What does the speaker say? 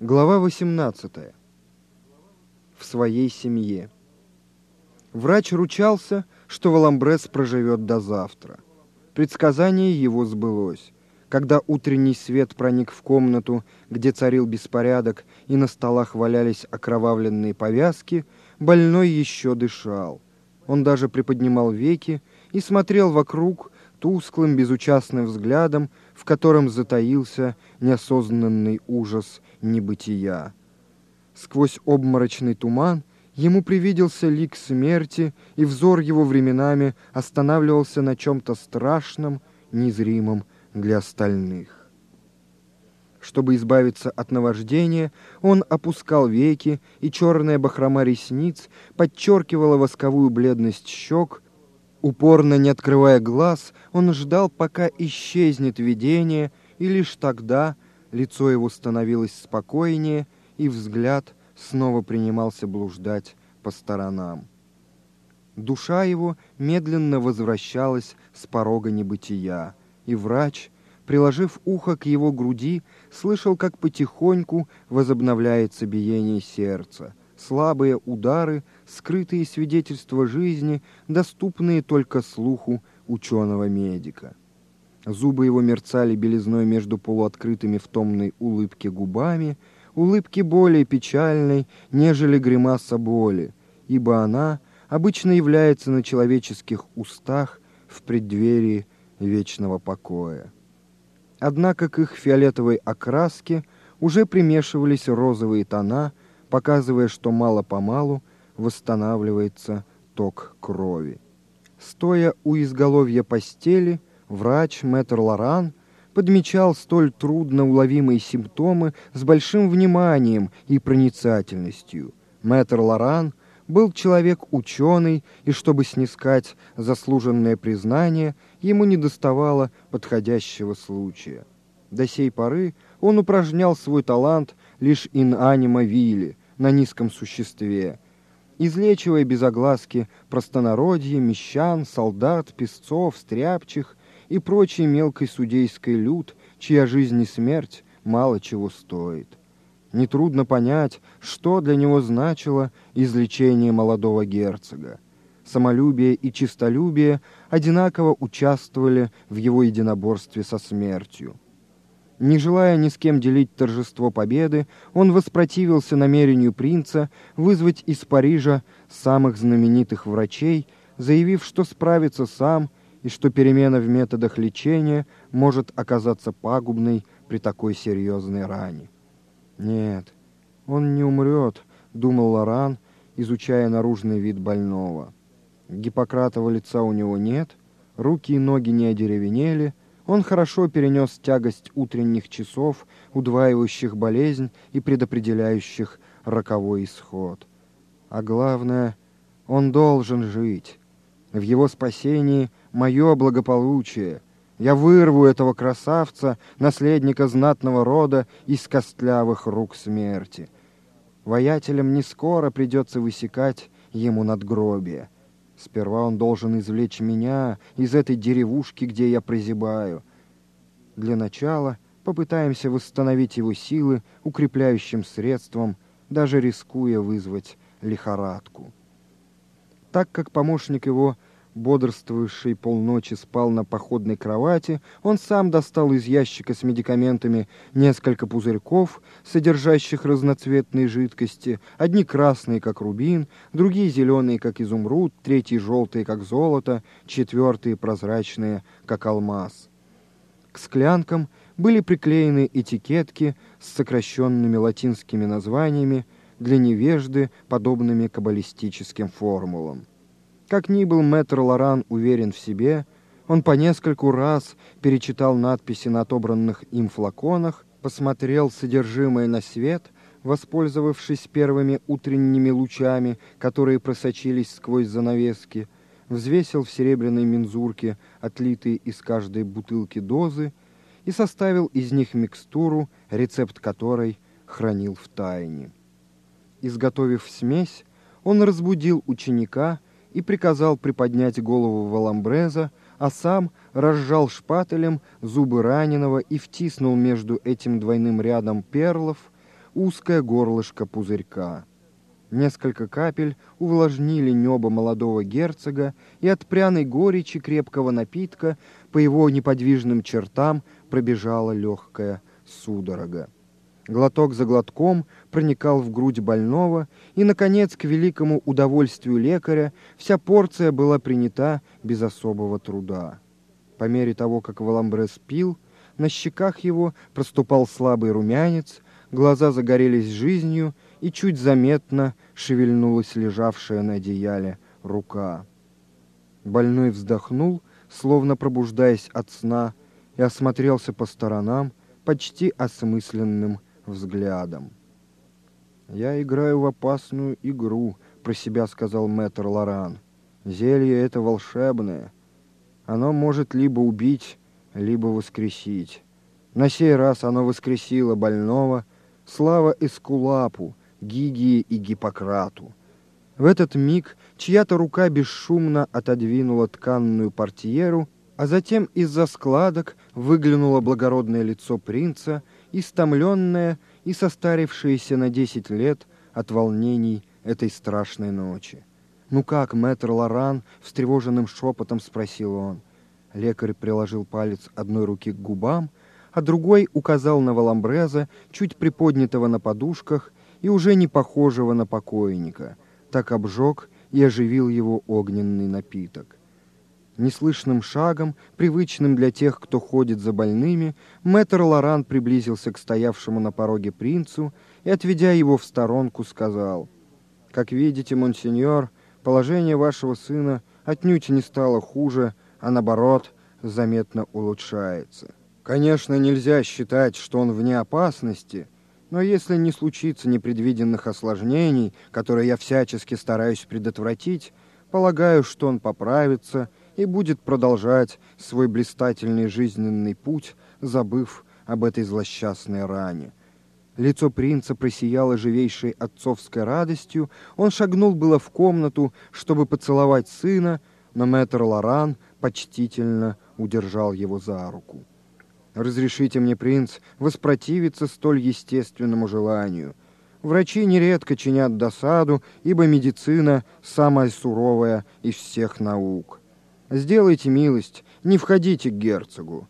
Глава 18. В своей семье. Врач ручался, что Валамбрес проживет до завтра. Предсказание его сбылось. Когда утренний свет проник в комнату, где царил беспорядок, и на столах валялись окровавленные повязки, больной еще дышал. Он даже приподнимал веки и смотрел вокруг тусклым, безучастным взглядом, в котором затаился неосознанный ужас небытия. Сквозь обморочный туман ему привиделся лик смерти, и взор его временами останавливался на чем-то страшном, незримом для остальных. Чтобы избавиться от наваждения, он опускал веки, и черная бахрома ресниц подчеркивала восковую бледность щек, Упорно не открывая глаз, он ждал, пока исчезнет видение, и лишь тогда лицо его становилось спокойнее, и взгляд снова принимался блуждать по сторонам. Душа его медленно возвращалась с порога небытия, и врач, приложив ухо к его груди, слышал, как потихоньку возобновляется биение сердца — слабые удары, скрытые свидетельства жизни, доступные только слуху ученого-медика. Зубы его мерцали белизной между полуоткрытыми в томной улыбке губами, улыбки более печальной, нежели гримаса боли, ибо она обычно является на человеческих устах в преддверии вечного покоя. Однако к их фиолетовой окраске уже примешивались розовые тона – показывая, что мало-помалу восстанавливается ток крови. Стоя у изголовья постели, врач мэтр Лоран подмечал столь трудно уловимые симптомы с большим вниманием и проницательностью. Мэтр Лоран был человек ученый, и чтобы снискать заслуженное признание, ему не доставало подходящего случая. До сей поры он упражнял свой талант лишь in anima vili, на низком существе, излечивая без огласки простонародье, мещан, солдат, песцов, стряпчих и прочий мелкой судейской люд, чья жизнь и смерть мало чего стоит. Нетрудно понять, что для него значило излечение молодого герцога. Самолюбие и чистолюбие одинаково участвовали в его единоборстве со смертью. Не желая ни с кем делить торжество победы, он воспротивился намерению принца вызвать из Парижа самых знаменитых врачей, заявив, что справится сам и что перемена в методах лечения может оказаться пагубной при такой серьезной ране. «Нет, он не умрет», — думал Лоран, изучая наружный вид больного. Гиппократова лица у него нет, руки и ноги не одеревенели — он хорошо перенес тягость утренних часов, удваивающих болезнь и предопределяющих роковой исход. А главное, он должен жить. В его спасении мое благополучие. Я вырву этого красавца, наследника знатного рода, из костлявых рук смерти. Воятелям не скоро придется высекать ему надгробие. Сперва он должен извлечь меня из этой деревушки, где я прозябаю. Для начала попытаемся восстановить его силы укрепляющим средством, даже рискуя вызвать лихорадку. Так как помощник его бодрствовавший полночи спал на походной кровати, он сам достал из ящика с медикаментами несколько пузырьков, содержащих разноцветные жидкости, одни красные, как рубин, другие зеленые, как изумруд, третьи желтые, как золото, четвертые прозрачные, как алмаз. К склянкам были приклеены этикетки с сокращенными латинскими названиями для невежды, подобными каббалистическим формулам. Как ни был мэтр Лоран уверен в себе, он по нескольку раз перечитал надписи на отобранных им флаконах, посмотрел содержимое на свет, воспользовавшись первыми утренними лучами, которые просочились сквозь занавески, взвесил в серебряной мензурке отлитые из каждой бутылки дозы и составил из них микстуру, рецепт которой хранил в тайне. Изготовив смесь, он разбудил ученика и приказал приподнять голову Валамбреза, а сам разжал шпателем зубы раненого и втиснул между этим двойным рядом перлов узкое горлышко пузырька. Несколько капель увлажнили небо молодого герцога, и от пряной горечи крепкого напитка по его неподвижным чертам пробежала легкая судорога. Глоток за глотком проникал в грудь больного, и, наконец, к великому удовольствию лекаря, вся порция была принята без особого труда. По мере того, как Валамбрес пил, на щеках его проступал слабый румянец, глаза загорелись жизнью, и чуть заметно шевельнулась лежавшая на одеяле рука. Больной вздохнул, словно пробуждаясь от сна, и осмотрелся по сторонам почти осмысленным взглядом. «Я играю в опасную игру», — про себя сказал мэтр Лоран. «Зелье это волшебное. Оно может либо убить, либо воскресить. На сей раз оно воскресило больного, слава Эскулапу, Гигии и Гиппократу. В этот миг чья-то рука бесшумно отодвинула тканную портьеру, а затем из-за складок выглянуло благородное лицо принца, истомленное и состарившееся на десять лет от волнений этой страшной ночи. «Ну как, мэтр Лоран?» — встревоженным шепотом спросил он. Лекарь приложил палец одной руки к губам, а другой указал на Валамбреза, чуть приподнятого на подушках и уже не похожего на покойника. Так обжег и оживил его огненный напиток. Неслышным шагом, привычным для тех, кто ходит за больными, мэтр Лоран приблизился к стоявшему на пороге принцу и, отведя его в сторонку, сказал, «Как видите, монсеньор, положение вашего сына отнюдь не стало хуже, а наоборот, заметно улучшается. Конечно, нельзя считать, что он вне опасности, но если не случится непредвиденных осложнений, которые я всячески стараюсь предотвратить, полагаю, что он поправится и будет продолжать свой блистательный жизненный путь, забыв об этой злосчастной ране. Лицо принца просияло живейшей отцовской радостью. Он шагнул было в комнату, чтобы поцеловать сына, но мэтр Лоран почтительно удержал его за руку. «Разрешите мне, принц, воспротивиться столь естественному желанию. Врачи нередко чинят досаду, ибо медицина – самая суровая из всех наук. Сделайте милость, не входите к герцогу.